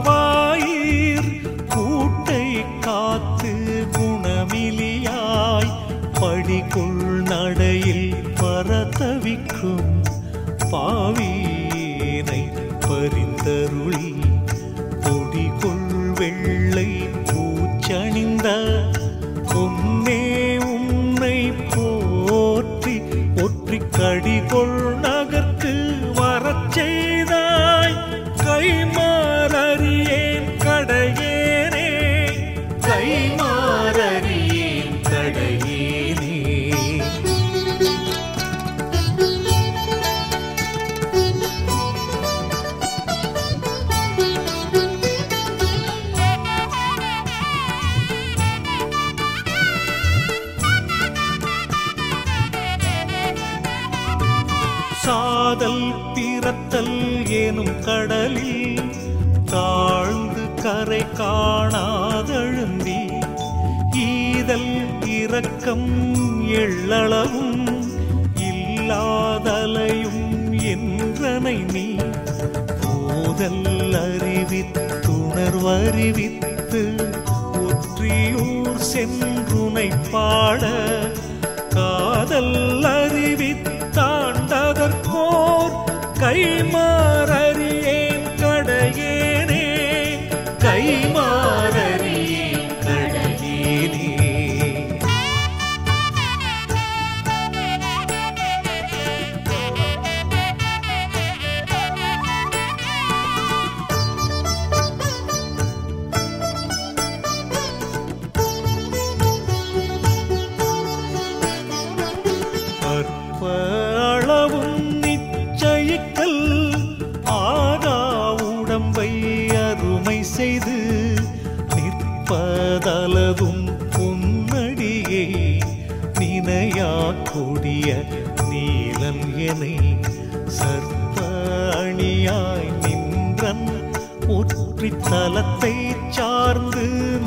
மலஞ்சூழ்நவாயிர் கூட்டை காத்து குணமிலியாய் படிக்குள் நடையில் பரதவிக்கும் பாவீரை பரிந்தருளி பொடிக்குள் வெள்ளை பூச்சணிந்த பொன்னே உன்னை போற்றி ஒற்றி கடிகொள்ள கரை காணாதழுந்தி ஈதல் இரக்கம் எள்ளளவும் இல்லாதலையும் என்றனை நீ போதல் அறிவித்துணர்வறிவித்து ஒற்றியூர் சென்றுனை பாட காதல் அறிவித்தாண்டதற்கோர் கைமா செய்து நிற்பதலதும் பொன்னடியை. நினையா கொடிய நீலன் எனை சர்ப்ப அணியாய் நின்றன். ஒற்றித்தலத்தை சார்ந்து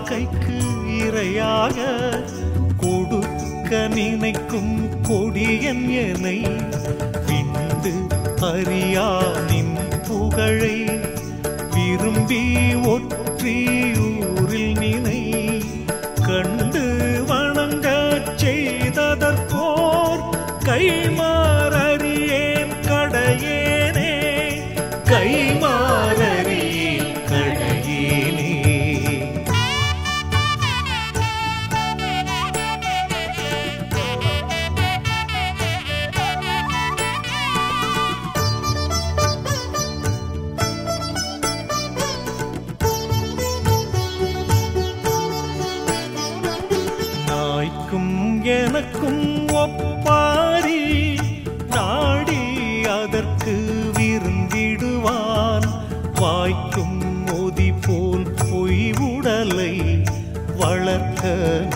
வாழ்க்கைக்கு இரையாக கொடுக்க நினைக்கும் கொடியன் எனை விந்து அறியானின் புகழை விரும்பி ஒற்றியூரில் நினை கண்டு வணங்க செய்ததற்கோர் கைமா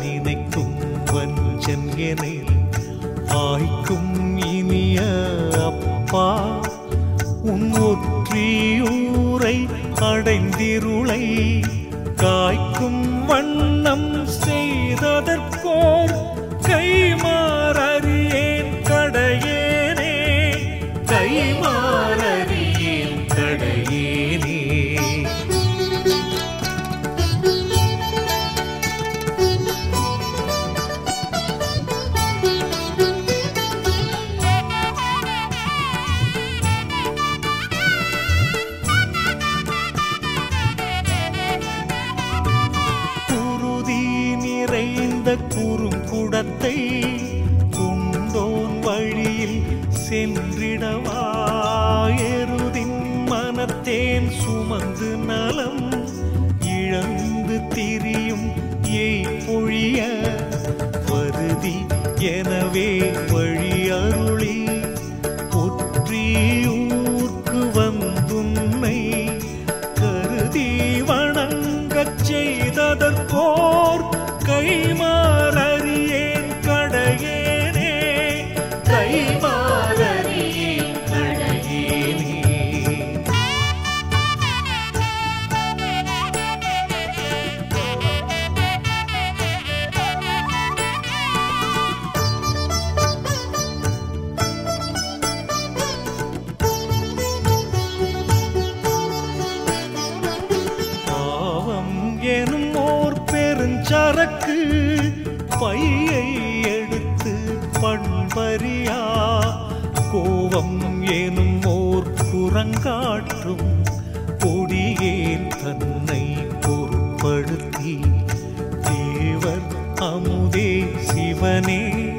நினைக்கும் வஞ்சன் எனை ஆய்க்கும் இனிய அப்பா. உன் ஒற்றியூரை அடைந்திருளை. குறுங்குடத்தை குண்டோன் வழியில் சென்றிடவாயருதின் மனத்தே தேன் சுமந்து நலம் இழந்து திரியும் ஏய் சரக்கு பையை எடுத்து பண்பறியா? கோவம் எனும் ஓர் குரங்காற்றும் கொடியே தன்னை பொருட்படுத்தி. தேவர் அமுதே சிவனே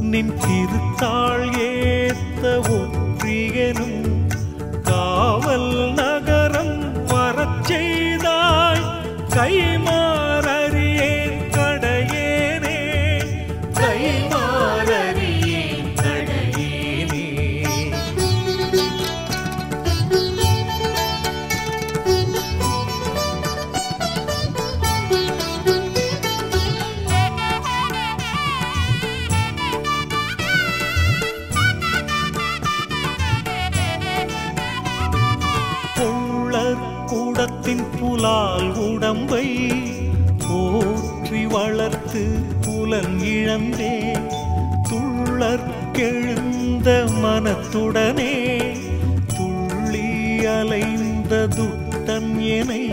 நின் திருத்தாள் ஏத்த ஒற்றியனும் கூடத்தின் புலால் உடம்பை போற்றி வளர்த்து புலன் இழந்தே. துள்ளற் கெழுந்த மனத்துடனே துள்ளி அலைந்த துட்டன் எனை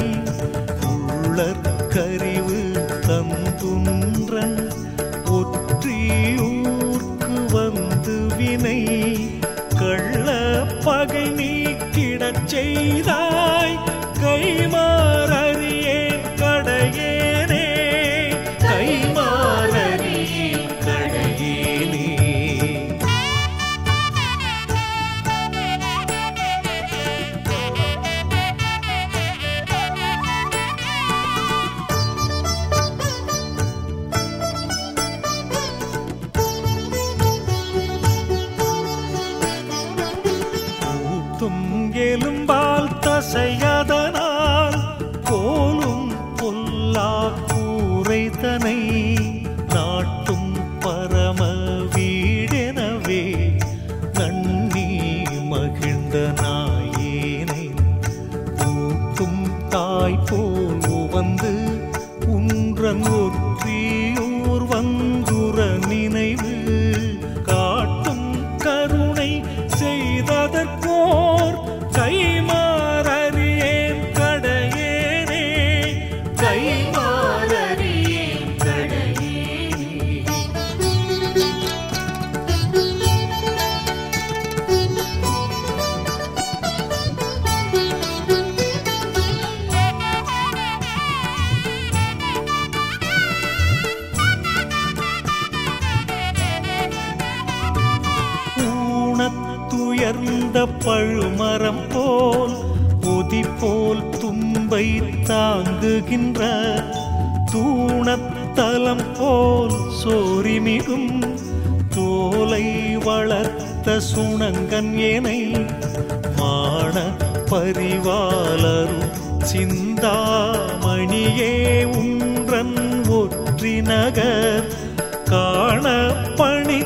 உள்ளற் கரிவு தந்துன்றன். ஒற்றியூர்க்கு வந்து வினை கள்ள பகை நீக்கிடச் செய்தார். ஊனத்துயர்ந்த பழுமரம் போல் பொதி போல் தும்பை தாங்குகின்ற தூணத்தலம் போல் சோரிமிகும் தோலை வளர்த்த சுணங்கன் ஏனை மாண பரிவாளரும் சிந்தாமணியே உன்றன் ஒற்றி நகர் காண பணி